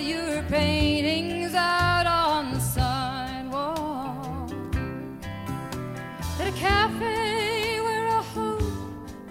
Your paintings out on the sidewalk. At a cafe where I hope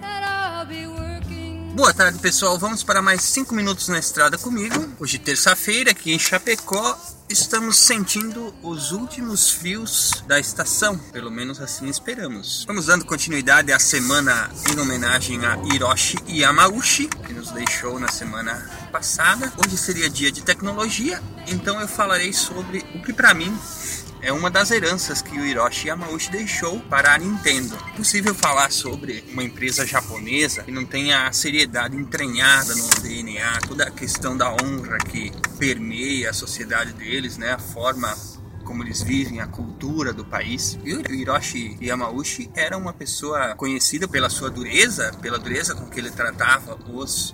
that I'll be working. Boa tarde, pessoal. Vamos para mais 5 minutos na estrada comigo. Hoje, terça-feira, aqui em Chapecó, estamos sentindo os últimos frios da estação. Pelo menos assim esperamos. Vamos dando continuidade à semana em homenagem a Hiroshi Yamauchi, que nos deixou na semana passada. Hoje seria dia de tecnologia, então eu falarei sobre o que para mim é uma das heranças que o Hiroshi Yamauchi deixou para a Nintendo. É possível falar sobre uma empresa japonesa que não tenha a seriedade entranhada no DNA, toda a questão da honra que permeia a sociedade deles, né? A forma como eles vivem, a cultura do país. E o Hiroshi Yamauchi era uma pessoa conhecida pela sua dureza, pela dureza com que ele tratava os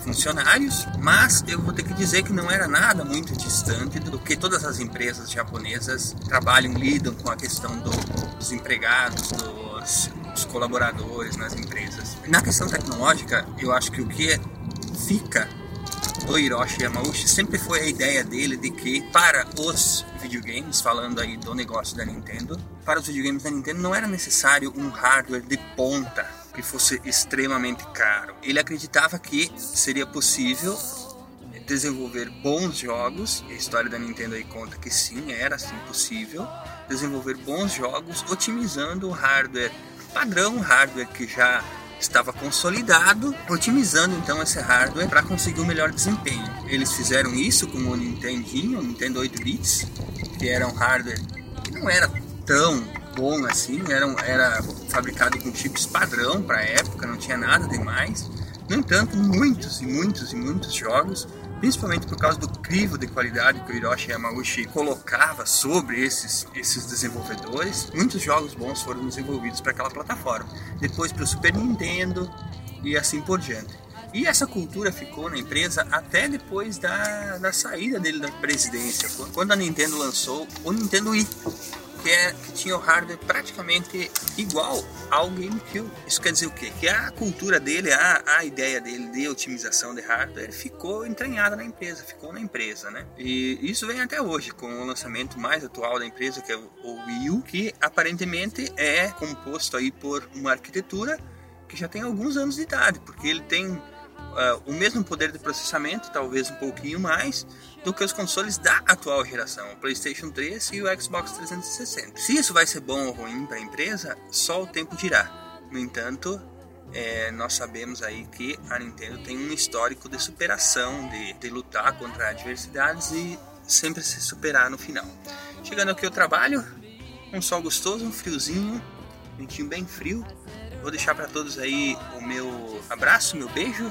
funcionários, mas eu vou ter que dizer que não era nada muito distante do que todas as empresas japonesas trabalham, lidam com a questão do, dos empregados, dos, dos colaboradores nas empresas. Na questão tecnológica, eu acho que o que fica do Hiroshi Yamauchi sempre foi a ideia dele de que para os videogames, falando aí do negócio da Nintendo, para os videogames da Nintendo não era necessário um hardware de ponta que fosse extremamente caro. Ele acreditava que seria possível desenvolver bons jogos, a história da Nintendo aí conta que sim, era assim possível, desenvolver bons jogos otimizando o hardware padrão, hardware que já estava consolidado, otimizando então esse hardware para conseguir um melhor desempenho. Eles fizeram isso com o Nintendinho, o Nintendo 8 bits, que era um hardware que não era tão bom assim, era, era fabricado com chips padrão para a época, não tinha nada demais. No entanto, muitos e muitos e muitos jogos, principalmente por causa do crivo de qualidade que o Hiroshi Yamauchi colocava sobre esses, esses desenvolvedores, muitos jogos bons foram desenvolvidos para aquela plataforma. Depois para o Super Nintendo e assim por diante. E essa cultura ficou na empresa até depois da, da saída dele da presidência, quando a Nintendo lançou o Nintendo Wii que, é, que tinha o hardware praticamente igual ao GameCube. Isso quer dizer o quê? Que a cultura dele, a, a ideia dele de otimização de hardware ficou entranhada na empresa, ficou na empresa, né? E isso vem até hoje com o lançamento mais atual da empresa, que é o Wii U, que aparentemente é composto aí por uma arquitetura que já tem alguns anos de idade, porque ele tem Uh, o mesmo poder de processamento, talvez um pouquinho mais, do que os consoles da atual geração, o PlayStation 3 e o Xbox 360. Se isso vai ser bom ou ruim para a empresa, só o tempo dirá. No entanto, é, nós sabemos aí que a Nintendo tem um histórico de superação, de, de lutar contra adversidades e sempre se superar no final. Chegando aqui ao trabalho, um sol gostoso, um friozinho, ventinho bem frio. Vou deixar para todos aí o meu abraço, meu beijo,